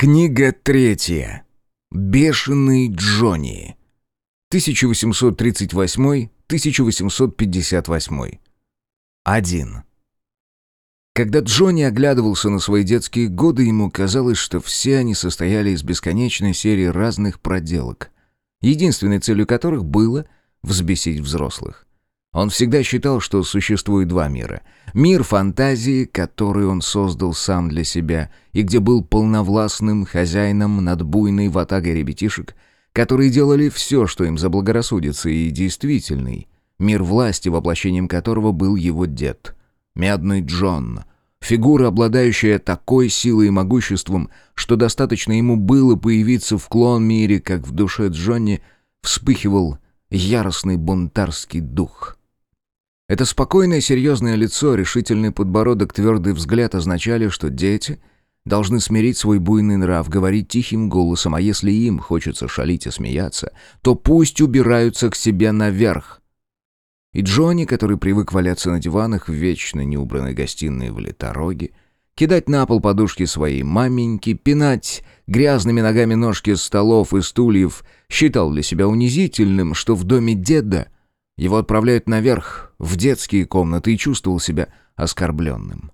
Книга третья. Бешеный Джонни. 1838-1858. 1. Когда Джонни оглядывался на свои детские годы, ему казалось, что все они состояли из бесконечной серии разных проделок, единственной целью которых было взбесить взрослых. Он всегда считал, что существует два мира. Мир фантазии, который он создал сам для себя, и где был полновластным хозяином над буйной ватагой ребятишек, которые делали все, что им заблагорассудится, и действительный. Мир власти, воплощением которого был его дед. Медный Джон. Фигура, обладающая такой силой и могуществом, что достаточно ему было появиться в клон-мире, как в душе Джонни вспыхивал яростный бунтарский дух. Это спокойное серьезное лицо, решительный подбородок, твердый взгляд означали, что дети должны смирить свой буйный нрав, говорить тихим голосом, а если им хочется шалить и смеяться, то пусть убираются к себе наверх. И Джонни, который привык валяться на диванах в вечно неубранной гостиной в летороге, кидать на пол подушки своей маменьки, пинать грязными ногами ножки столов и стульев, считал для себя унизительным, что в доме деда его отправляют наверх, в детские комнаты и чувствовал себя оскорбленным.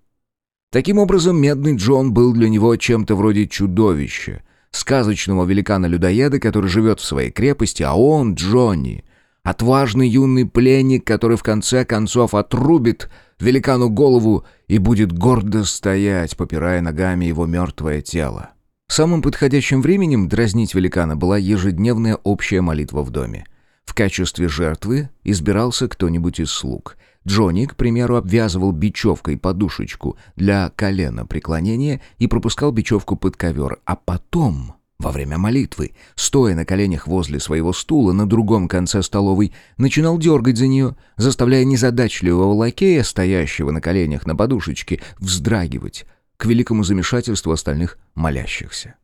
Таким образом, Медный Джон был для него чем-то вроде чудовища, сказочного великана-людоеда, который живет в своей крепости, а он, Джонни, отважный юный пленник, который в конце концов отрубит великану голову и будет гордо стоять, попирая ногами его мертвое тело. Самым подходящим временем дразнить великана была ежедневная общая молитва в доме. В качестве жертвы избирался кто-нибудь из слуг. Джонни, к примеру, обвязывал бечевкой подушечку для колена преклонения и пропускал бечевку под ковер, а потом... Во время молитвы, стоя на коленях возле своего стула на другом конце столовой, начинал дергать за нее, заставляя незадачливого лакея, стоящего на коленях на подушечке, вздрагивать, к великому замешательству остальных молящихся.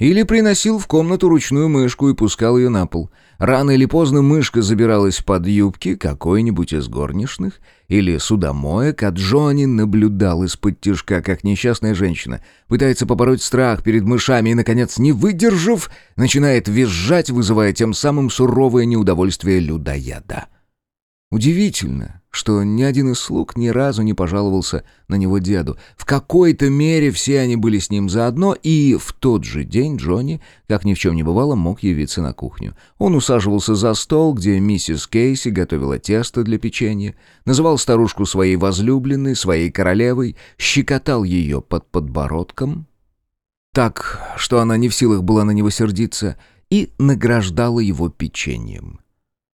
Или приносил в комнату ручную мышку и пускал ее на пол. Рано или поздно мышка забиралась под юбки какой-нибудь из горничных или судомоек, а Джонни наблюдал из-под тяжка, как несчастная женщина пытается побороть страх перед мышами и, наконец, не выдержав, начинает визжать, вызывая тем самым суровое неудовольствие людоеда. Удивительно, что ни один из слуг ни разу не пожаловался на него деду. В какой-то мере все они были с ним заодно, и в тот же день Джонни, как ни в чем не бывало, мог явиться на кухню. Он усаживался за стол, где миссис Кейси готовила тесто для печенья, называл старушку своей возлюбленной, своей королевой, щекотал ее под подбородком, так, что она не в силах была на него сердиться, и награждала его печеньем.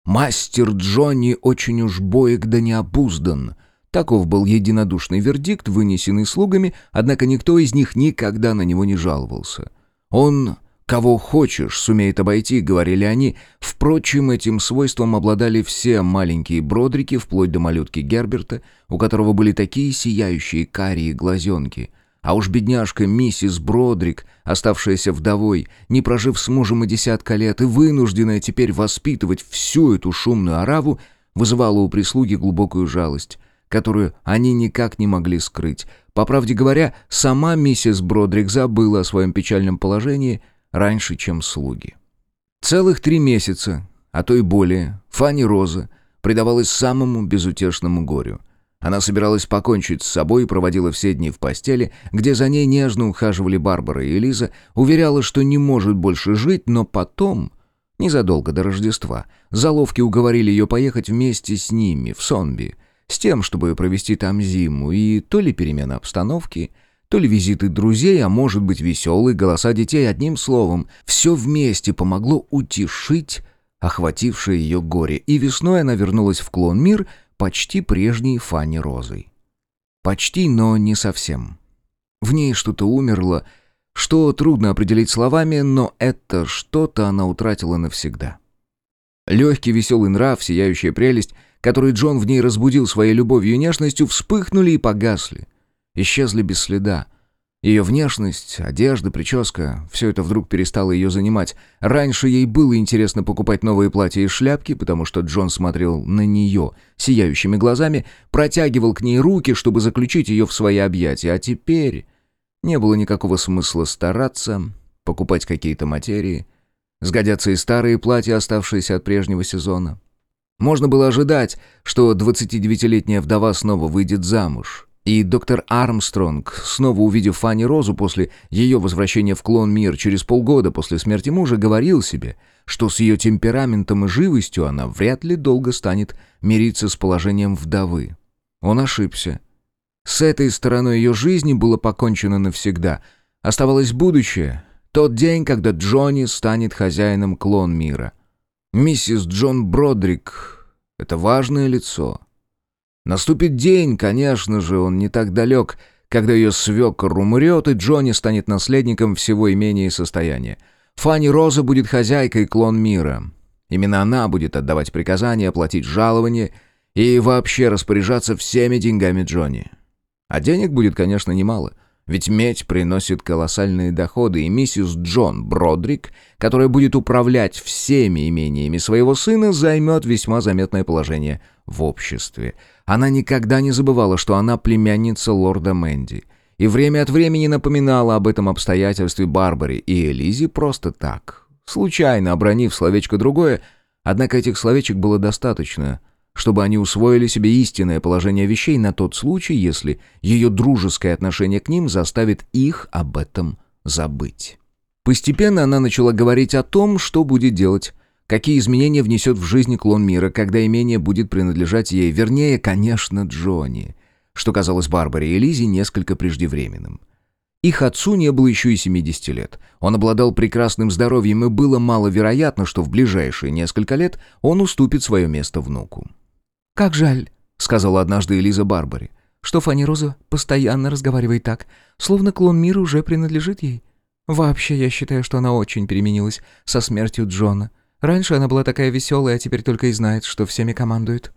Мастер Джонни очень уж боек да необуздан. Таков был единодушный вердикт, вынесенный слугами, однако никто из них никогда на него не жаловался. Он «Кого хочешь, сумеет обойти», — говорили они. Впрочем, этим свойством обладали все маленькие бродрики, вплоть до малютки Герберта, у которого были такие сияющие карие глазенки — а уж бедняжка миссис Бродрик, оставшаяся вдовой, не прожив с мужем и десятка лет и вынужденная теперь воспитывать всю эту шумную ораву, вызывала у прислуги глубокую жалость, которую они никак не могли скрыть. По правде говоря, сама миссис Бродрик забыла о своем печальном положении раньше, чем слуги. Целых три месяца, а то и более, Фанни Роза предавалась самому безутешному горю — она собиралась покончить с собой и проводила все дни в постели, где за ней нежно ухаживали Барбара и Элиза, уверяла, что не может больше жить, но потом, незадолго до Рождества, заловки уговорили ее поехать вместе с ними в Сонби, с тем, чтобы провести там зиму, и то ли перемена обстановки, то ли визиты друзей, а может быть веселые голоса детей, одним словом, все вместе помогло утешить охватившее ее горе, и весной она вернулась в клон мир — почти прежней Фанни Розой. Почти, но не совсем. В ней что-то умерло, что трудно определить словами, но это что-то она утратила навсегда. Легкий веселый нрав, сияющая прелесть, который Джон в ней разбудил своей любовью и нежностью, вспыхнули и погасли. Исчезли без следа, ее внешность, одежда, прическа — все это вдруг перестало ее занимать. Раньше ей было интересно покупать новые платья и шляпки, потому что Джон смотрел на нее сияющими глазами, протягивал к ней руки, чтобы заключить ее в свои объятия. А теперь Не было никакого смысла стараться, покупать какие-то материи. Сгодятся и старые платья, оставшиеся от прежнего сезона. Можно было ожидать, что 29-летняя вдова снова выйдет замуж. И доктор Армстронг, снова увидев Фанни Розу после ее возвращения в клон Мир через полгода после смерти мужа, говорил себе, что с ее темпераментом и живостью она вряд ли долго станет мириться с положением вдовы. Он ошибся. С этой стороной ее жизни было покончено навсегда. Оставалось будущее, тот день, когда Джонни станет хозяином клон мира. Миссис Джон Бродрик — это важное лицо. Наступит день, конечно же, он не так далек, когда ее свекор умрет, и Джонни станет наследником всего имения и состояния. Фанни Роза будет хозяйкой клон мира. Именно она будет отдавать приказания, платить жалования и вообще распоряжаться всеми деньгами Джонни. А денег будет, конечно, немало — ведь медь приносит колоссальные доходы, и миссис Джон Бродрик, которая будет управлять всеми имениями своего сына, займет весьма заметное положение в обществе. Она никогда не забывала, что она племянница лорда Мэнди, и время от времени напоминала об этом обстоятельстве Барбаре и Элизе просто так, случайно обронив словечко другое, однако этих словечек было достаточно — чтобы они усвоили себе истинное положение вещей на тот случай, если ее дружеское отношение к ним заставит их об этом забыть. Постепенно она начала говорить о том, что будет делать, какие изменения внесет в жизнь клон мира, когда имение будет принадлежать ей, вернее, конечно, Джонни, что казалось Барбаре и Лизе несколько преждевременным. Их отцу не было еще и 70 лет. Он обладал прекрасным здоровьем, и было маловероятно, что в ближайшие несколько лет он уступит свое место внуку. «Как жаль», — сказала однажды Элиза Барбари, «что Фанни Роза постоянно разговаривает так, словно клон мира уже принадлежит ей. Вообще, я считаю, что она очень переменилась со смертью Джона. Раньше она была такая веселая, а теперь только и знает, что всеми командует».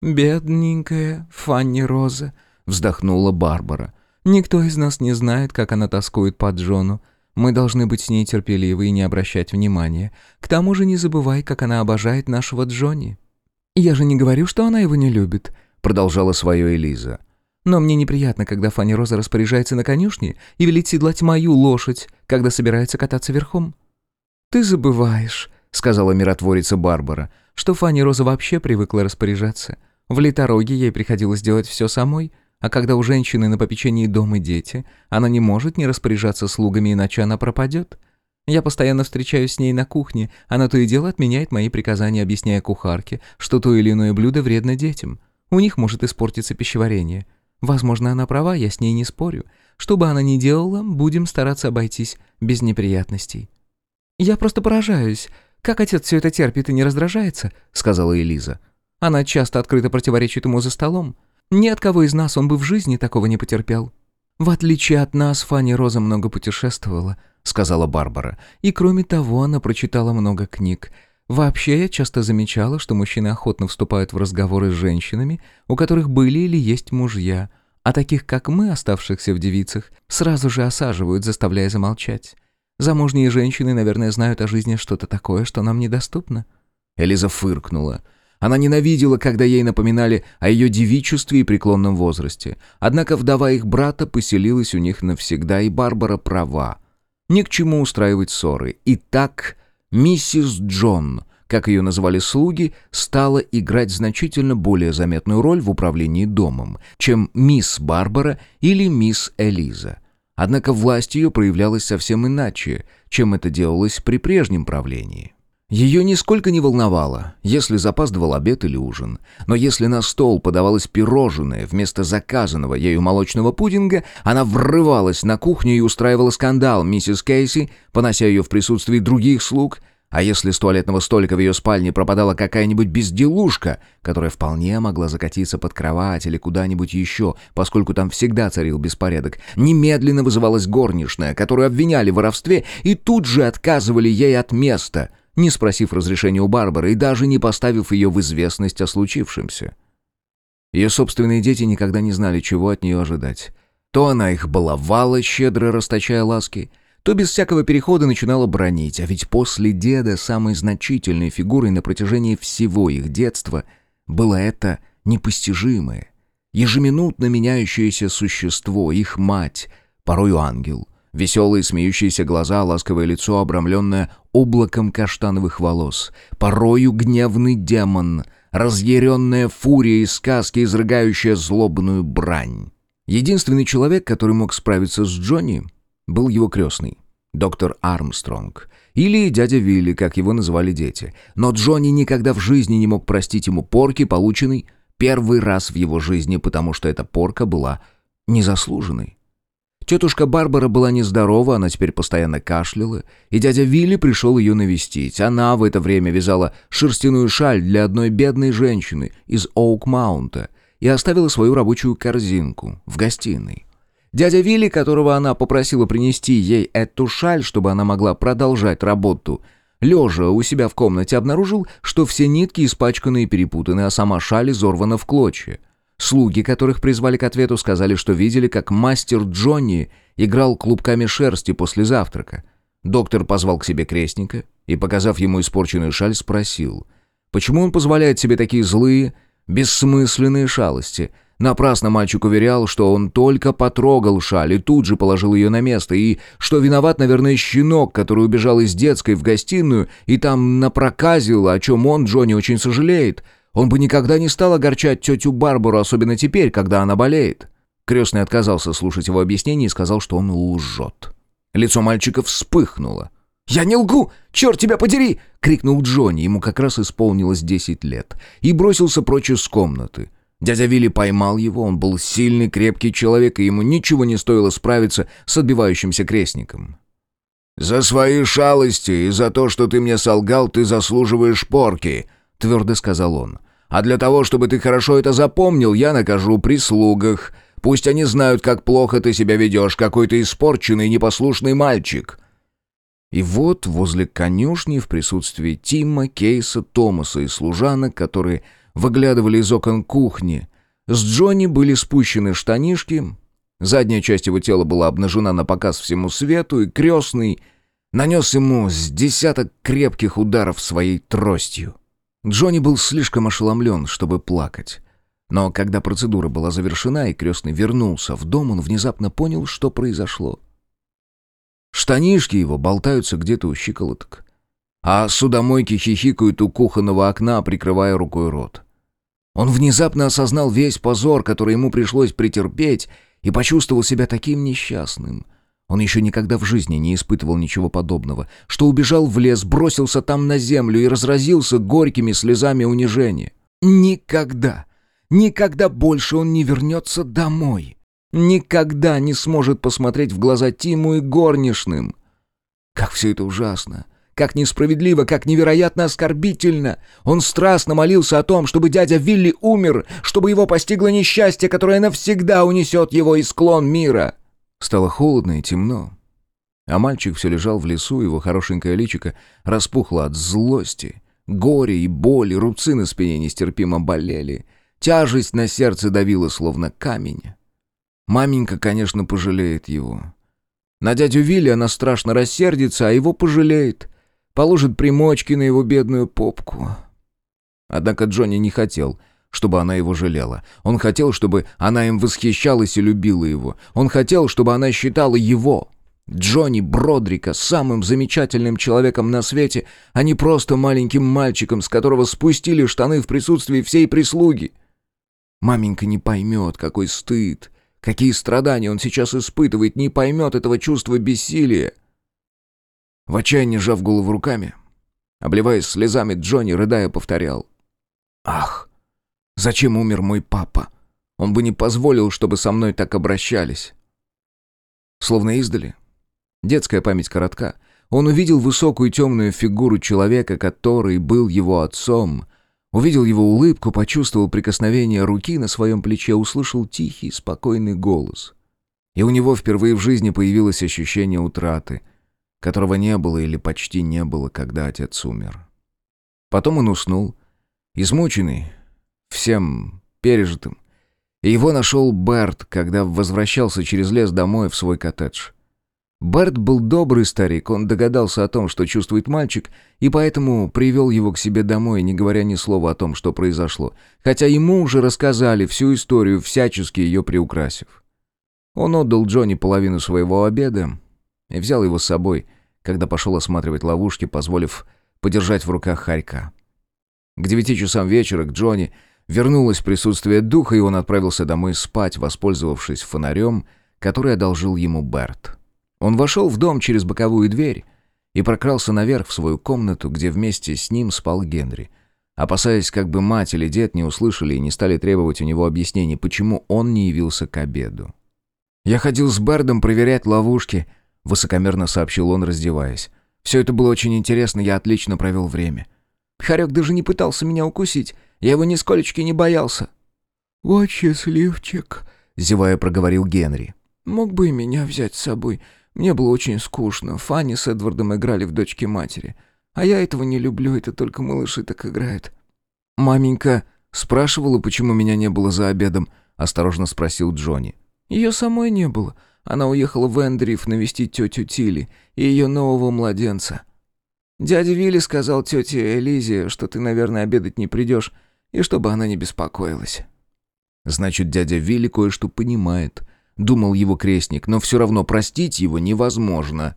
«Бедненькая Фанни Роза», — вздохнула Барбара. «Никто из нас не знает, как она тоскует по Джону. Мы должны быть с ней терпеливы и не обращать внимания. К тому же не забывай, как она обожает нашего Джонни». «Я же не говорю, что она его не любит», — продолжала свое Элиза. «Но мне неприятно, когда Фанни Роза распоряжается на конюшне и велит седлать мою лошадь, когда собирается кататься верхом». «Ты забываешь», — сказала миротворица Барбара, «что Фанни Роза вообще привыкла распоряжаться. В литороге ей приходилось делать все самой, а когда у женщины на попечении дом и дети, она не может не распоряжаться слугами, иначе она пропадет. Я постоянно встречаюсь с ней на кухне, она то и дело отменяет мои приказания, объясняя кухарке, что то или иное блюдо вредно детям. У них может испортиться пищеварение. Возможно, она права, я с ней не спорю. Что бы она ни делала, будем стараться обойтись без неприятностей». «Я просто поражаюсь. Как отец все это терпит и не раздражается?» — сказала Элиза. «Она часто открыто противоречит ему за столом. Ни от кого из нас он бы в жизни такого не потерпел». «В отличие от нас, Фанни Роза много путешествовала», — сказала Барбара. «И кроме того, она прочитала много книг. Вообще, я часто замечала, что мужчины охотно вступают в разговоры с женщинами, у которых были или есть мужья, а таких, как мы, оставшихся в девицах, сразу же осаживают, заставляя замолчать. Замужние женщины, наверное, знают о жизни что-то такое, что нам недоступно». Элиза фыркнула. Она ненавидела, когда ей напоминали о ее девичестве и преклонном возрасте. Однако вдова их брата поселилась у них навсегда, и Барбара права. Ни к чему устраивать ссоры. И так миссис Джон, как ее называли слуги, стала играть значительно более заметную роль в управлении домом, чем мисс Барбара или мисс Элиза. Однако власть ее проявлялась совсем иначе, чем это делалось при прежнем правлении. Ее нисколько не волновало, если запаздывал обед или ужин. Но если на стол подавалось пирожное вместо заказанного ею молочного пудинга, она врывалась на кухню и устраивала скандал миссис Кейси, понося ее в присутствии других слуг. А если с туалетного столика в ее спальне пропадала какая-нибудь безделушка, которая вполне могла закатиться под кровать или куда-нибудь еще, поскольку там всегда царил беспорядок, немедленно вызывалась горничная, которую обвиняли в воровстве и тут же отказывали ей от места — не спросив разрешения у Барбары и даже не поставив ее в известность о случившемся. Ее собственные дети никогда не знали, чего от нее ожидать. То она их баловала, щедро расточая ласки, то без всякого перехода начинала бронить, а ведь после деда самой значительной фигурой на протяжении всего их детства было это непостижимое, ежеминутно меняющееся существо, их мать, порою ангел. Веселые смеющиеся глаза, ласковое лицо, обрамленное облаком каштановых волос. Порою гневный демон, разъяренная фурия из сказки, изрыгающая злобную брань. Единственный человек, который мог справиться с Джонни, был его крестный, доктор Армстронг, или дядя Вилли, как его называли дети. Но Джонни никогда в жизни не мог простить ему порки, полученной первый раз в его жизни, потому что эта порка была незаслуженной. Тетушка Барбара была нездорова, она теперь постоянно кашляла, и дядя Вилли пришел ее навестить. Она в это время вязала шерстяную шаль для одной бедной женщины из Оук-Маунта и оставила свою рабочую корзинку в гостиной. Дядя Вилли, которого она попросила принести ей эту шаль, чтобы она могла продолжать работу, лежа у себя в комнате, обнаружил, что все нитки испачканы и перепутаны, а сама шаль изорвана в клочья. Слуги, которых призвали к ответу, сказали, что видели, как мастер Джонни играл клубками шерсти после завтрака. Доктор позвал к себе крестника и, показав ему испорченную шаль, спросил, почему он позволяет себе такие злые, бессмысленные шалости. Напрасно мальчик уверял, что он только потрогал шаль и тут же положил ее на место, и что виноват, наверное, щенок, который убежал из детской в гостиную и там напроказил, о чем он, Джонни, очень сожалеет — он бы никогда не стал огорчать тетю Барбару, особенно теперь, когда она болеет. Крестный отказался слушать его объяснение и сказал, что он лжет. Лицо мальчика вспыхнуло. «Я не лгу! Черт тебя подери!» — крикнул Джонни, ему как раз исполнилось десять лет, и бросился прочь из комнаты. Дядя Вилли поймал его, он был сильный, крепкий человек, и ему ничего не стоило справиться с отбивающимся крестником. «За свои шалости и за то, что ты мне солгал, ты заслуживаешь порки», — твердо сказал он. А для того, чтобы ты хорошо это запомнил, я накажу прислугах. Пусть они знают, как плохо ты себя ведешь, какой ты испорченный, непослушный мальчик». И вот возле конюшни в присутствии Тима, Кейса, Томаса и служанок, которые выглядывали из окон кухни, с Джонни были спущены штанишки, задняя часть его тела была обнажена на показ всему свету, и крестный нанес ему с десяток крепких ударов своей тростью. Джонни был слишком ошеломлен, чтобы плакать. Но когда процедура была завершена и крестный вернулся в дом, он внезапно понял, что произошло. Штанишки его болтаются где-то у щиколоток, а судомойки хихикают у кухонного окна, прикрывая рукой рот. Он внезапно осознал весь позор, который ему пришлось претерпеть, и почувствовал себя таким несчастным — он еще никогда в жизни не испытывал ничего подобного, что убежал в лес, бросился там на землю и разразился горькими слезами унижения. Никогда, никогда больше он не вернется домой. Никогда не сможет посмотреть в глаза Тиму и горничным. Как все это ужасно! Как несправедливо, как невероятно оскорбительно! Он страстно молился о том, чтобы дядя Вилли умер, чтобы его постигло несчастье, которое навсегда унесет его из склон мира. Стало холодно и темно. А мальчик все лежал в лесу, его хорошенькое личико распухло от злости. Горе и боль, рубцы на спине нестерпимо болели. Тяжесть на сердце давила, словно камень. Маменька, конечно, пожалеет его. На дядю Вилли она страшно рассердится, а его пожалеет. Положит примочки на его бедную попку. Однако Джонни не хотел, чтобы она его жалела. Он хотел, чтобы она им восхищалась и любила его. Он хотел, чтобы она считала его, Джонни Бродрика, самым замечательным человеком на свете, а не просто маленьким мальчиком, с которого спустили штаны в присутствии всей прислуги. Маменька не поймет, какой стыд, какие страдания он сейчас испытывает, не поймет этого чувства бессилия. В отчаянии сжав голову руками, обливаясь слезами, Джонни, рыдая, повторял. «Ах, Зачем умер мой папа? Он бы не позволил, чтобы со мной так обращались. Словно издали. Детская память коротка. Он увидел высокую темную фигуру человека, который был его отцом. Увидел его улыбку, почувствовал прикосновение руки на своем плече, услышал тихий, спокойный голос. И у него впервые в жизни появилось ощущение утраты, которого не было или почти не было, когда отец умер. Потом он уснул, измученный, всем пережитым. И его нашел Берт, когда возвращался через лес домой в свой коттедж. Берт был добрый старик, он догадался о том, что чувствует мальчик, и поэтому привел его к себе домой, не говоря ни слова о том, что произошло, хотя ему уже рассказали всю историю, всячески ее приукрасив. Он отдал Джонни половину своего обеда и взял его с собой, когда пошел осматривать ловушки, позволив подержать в руках хорька. К девяти часам вечера к Джонни вернулось присутствие духа, и он отправился домой спать, воспользовавшись фонарем, который одолжил ему Берт. Он вошел в дом через боковую дверь и прокрался наверх в свою комнату, где вместе с ним спал Генри, опасаясь, как бы мать или дед не услышали и не стали требовать у него объяснений, почему он не явился к обеду. «Я ходил с Бердом проверять ловушки», — высокомерно сообщил он, раздеваясь. «Все это было очень интересно, я отлично провел время. Харек даже не пытался меня укусить, я его нисколечки не боялся». «Вот счастливчик», — зевая проговорил Генри. «Мог бы и меня взять с собой. Мне было очень скучно. Фанни с Эдвардом играли в дочки матери. А я этого не люблю, это только малыши так играют». «Маменька спрашивала, почему меня не было за обедом?» — осторожно спросил Джонни. «Ее самой не было. Она уехала в Эндриф навестить тетю Тилли и ее нового младенца. Дядя Вилли сказал тете Элизе, что ты, наверное, обедать не придешь, и чтобы она не беспокоилась». «Значит, дядя Вилли кое-что понимает», думал его крестник, но все равно простить его невозможно.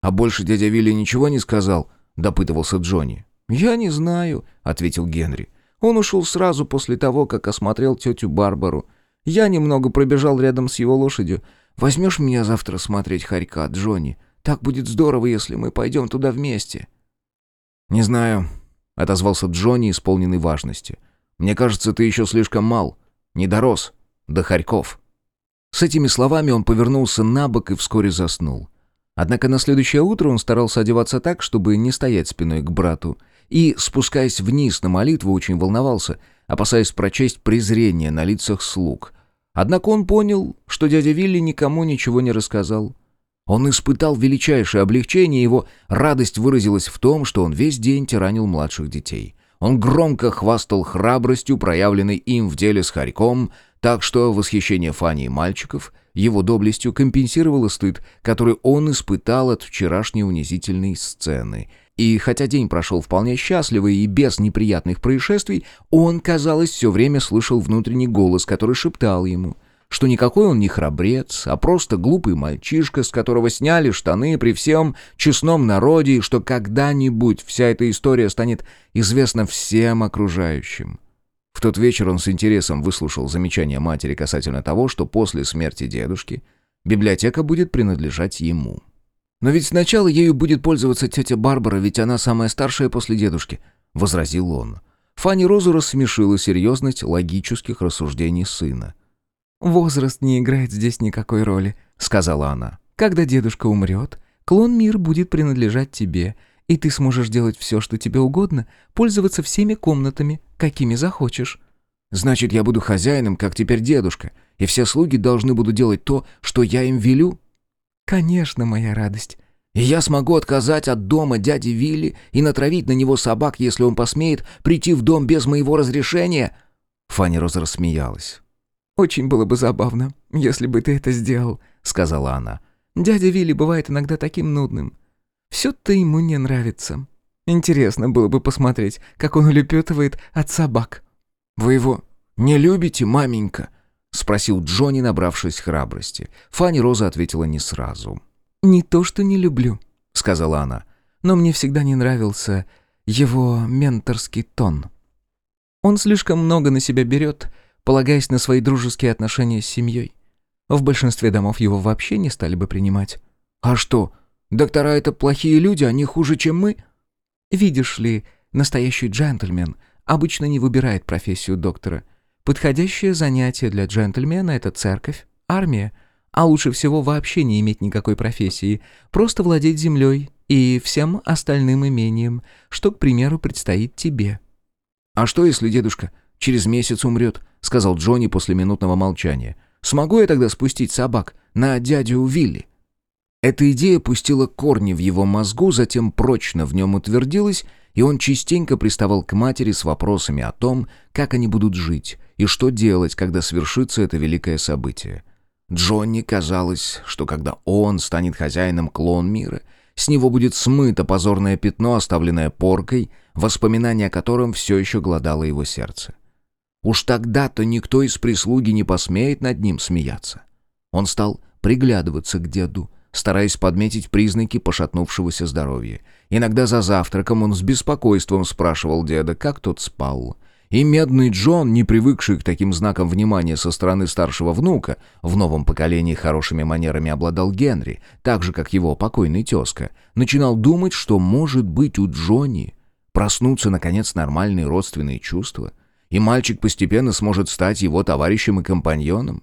«А больше дядя Вилли ничего не сказал?» — допытывался Джонни. «Я не знаю», — ответил Генри. «Он ушел сразу после того, как осмотрел тетю Барбару. Я немного пробежал рядом с его лошадью. Возьмешь меня завтра смотреть хорька, Джонни? Так будет здорово, если мы пойдем туда вместе». «Не знаю», — отозвался Джонни, исполненный важности. «Мне кажется, ты еще слишком мал. Не дорос. До хорьков». С этими словами он повернулся на бок и вскоре заснул. Однако на следующее утро он старался одеваться так, чтобы не стоять спиной к брату, и, спускаясь вниз на молитву, очень волновался, опасаясь прочесть презрение на лицах слуг. Однако он понял, что дядя Вилли никому ничего не рассказал. Он испытал величайшее облегчение, его радость выразилась в том, что он весь день тиранил младших детей. Он громко хвастал храбростью, проявленной им в деле с Харьком, так что восхищение Фани и мальчиков его доблестью компенсировало стыд, который он испытал от вчерашней унизительной сцены. И хотя день прошел вполне счастливо и без неприятных происшествий, он, казалось, все время слышал внутренний голос, который шептал ему — что никакой он не храбрец, а просто глупый мальчишка, с которого сняли штаны при всем честном народе, и что когда-нибудь вся эта история станет известна всем окружающим. В тот вечер он с интересом выслушал замечание матери касательно того, что после смерти дедушки библиотека будет принадлежать ему. «Но ведь сначала ею будет пользоваться тетя Барбара, ведь она самая старшая после дедушки», — возразил он. Фанни Розу рассмешила серьезность логических рассуждений сына. «Возраст не играет здесь никакой роли», — сказала она. «Когда дедушка умрет, клон мир будет принадлежать тебе, и ты сможешь делать все, что тебе угодно, пользоваться всеми комнатами, какими захочешь». «Значит, я буду хозяином, как теперь дедушка, и все слуги должны будут делать то, что я им велю?» «Конечно, моя радость». «И я смогу отказать от дома дяди Вилли и натравить на него собак, если он посмеет прийти в дом без моего разрешения?» Фанни Роза рассмеялась. «Очень было бы забавно, если бы ты это сделал», — сказала она. «Дядя Вилли бывает иногда таким нудным. Все-то ему не нравится. Интересно было бы посмотреть, как он улепетывает от собак». «Вы его не любите, маменька?» — спросил Джонни, набравшись храбрости. Фанни Роза ответила не сразу. «Не то, что не люблю», — сказала она. «Но мне всегда не нравился его менторский тон. Он слишком много на себя берет, полагаясь на свои дружеские отношения с семьей. В большинстве домов его вообще не стали бы принимать. «А что, доктора это плохие люди, они хуже, чем мы?» «Видишь ли, настоящий джентльмен обычно не выбирает профессию доктора. Подходящее занятие для джентльмена — это церковь, армия, а лучше всего вообще не иметь никакой профессии, просто владеть землей и всем остальным имением, что, к примеру, предстоит тебе». «А что, если дедушка через месяц умрет?» — сказал Джонни после минутного молчания. «Смогу я тогда спустить собак на дядю Вилли?» Эта идея пустила корни в его мозгу, затем прочно в нем утвердилась, и он частенько приставал к матери с вопросами о том, как они будут жить и что делать, когда свершится это великое событие. Джонни казалось, что когда он станет хозяином клон мира, с него будет смыто позорное пятно, оставленное поркой, воспоминание о котором все еще гладало его сердце. Уж тогда-то никто из прислуги не посмеет над ним смеяться. Он стал приглядываться к деду, стараясь подметить признаки пошатнувшегося здоровья. Иногда за завтраком он с беспокойством спрашивал деда, как тот спал. И медный Джон, не привыкший к таким знакам внимания со стороны старшего внука, в новом поколении хорошими манерами обладал Генри, так же, как его покойный тезка, начинал думать, что, может быть, у Джонни проснутся, наконец, нормальные родственные чувства, и мальчик постепенно сможет стать его товарищем и компаньоном.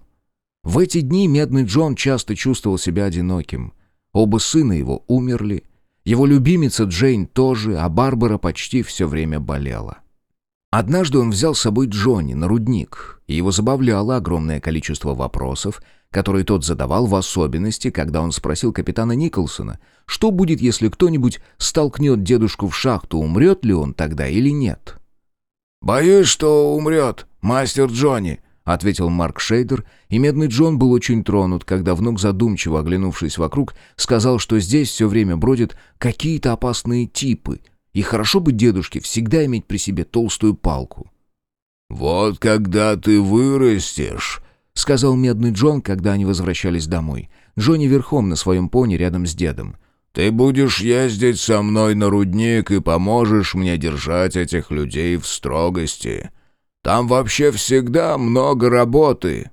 В эти дни Медный Джон часто чувствовал себя одиноким. Оба сына его умерли, его любимица Джейн тоже, а Барбара почти все время болела. Однажды он взял с собой Джонни на рудник, и его забавляло огромное количество вопросов, которые тот задавал в особенности, когда он спросил капитана Николсона, что будет, если кто-нибудь столкнет дедушку в шахту, умрет ли он тогда или нет. «Боюсь, что умрет, мастер Джонни», — ответил Марк Шейдер, и Медный Джон был очень тронут, когда внук, задумчиво оглянувшись вокруг, сказал, что здесь все время бродят какие-то опасные типы — и хорошо бы дедушке всегда иметь при себе толстую палку. «Вот когда ты вырастешь», — сказал Медный Джон, когда они возвращались домой. Джонни верхом на своем пони рядом с дедом. «Ты будешь ездить со мной на рудник и поможешь мне держать этих людей в строгости. Там вообще всегда много работы».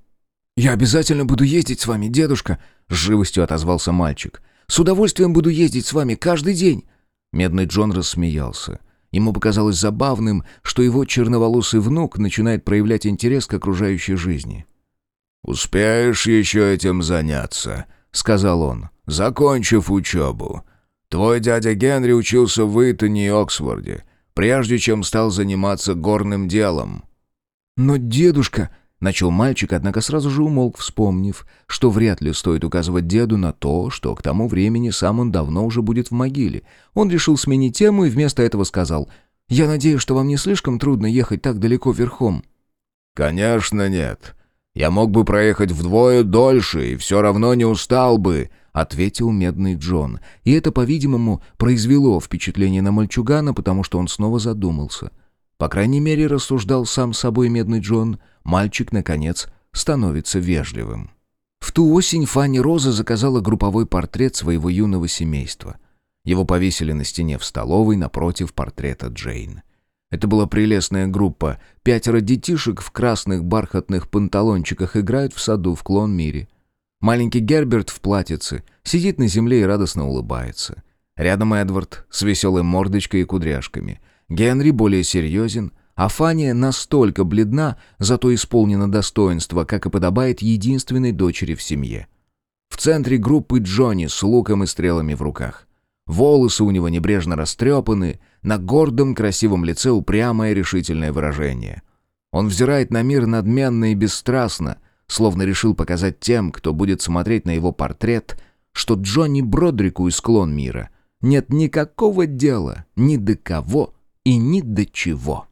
«Я обязательно буду ездить с вами, дедушка», — с живостью отозвался мальчик. «С удовольствием буду ездить с вами каждый день. Медный Джон рассмеялся. Ему показалось забавным, что его черноволосый внук начинает проявлять интерес к окружающей жизни. «Успеешь еще этим заняться», — сказал он, — «закончив учебу. Твой дядя Генри учился в Итоне и Оксфорде, прежде чем стал заниматься горным делом». «Но дедушка...» Начал мальчик, однако сразу же умолк, вспомнив, что вряд ли стоит указывать деду на то, что к тому времени сам он давно уже будет в могиле. Он решил сменить тему и вместо этого сказал «Я надеюсь, что вам не слишком трудно ехать так далеко верхом». «Конечно нет. Я мог бы проехать вдвое дольше и все равно не устал бы», — ответил медный Джон. И это, по-видимому, произвело впечатление на мальчугана, потому что он снова задумался. По крайней мере, рассуждал сам собой медный Джон — мальчик, наконец, становится вежливым. В ту осень Фанни Роза заказала групповой портрет своего юного семейства. Его повесили на стене в столовой напротив портрета Джейн. Это была прелестная группа. Пятеро детишек в красных бархатных панталончиках играют в саду в клон-мире. Маленький Герберт в платьице сидит на земле и радостно улыбается. Рядом Эдвард с веселой мордочкой и кудряшками. Генри более серьезен, а Фания настолько бледна, зато исполнена достоинства, как и подобает единственной дочери в семье. В центре группы Джонни с луком и стрелами в руках. Волосы у него небрежно растрепаны, на гордом красивом лице упрямое решительное выражение. Он взирает на мир надменно и бесстрастно, словно решил показать тем, кто будет смотреть на его портрет, что Джонни Бродрику из «Склон мира» нет никакого дела ни до кого и ни до чего.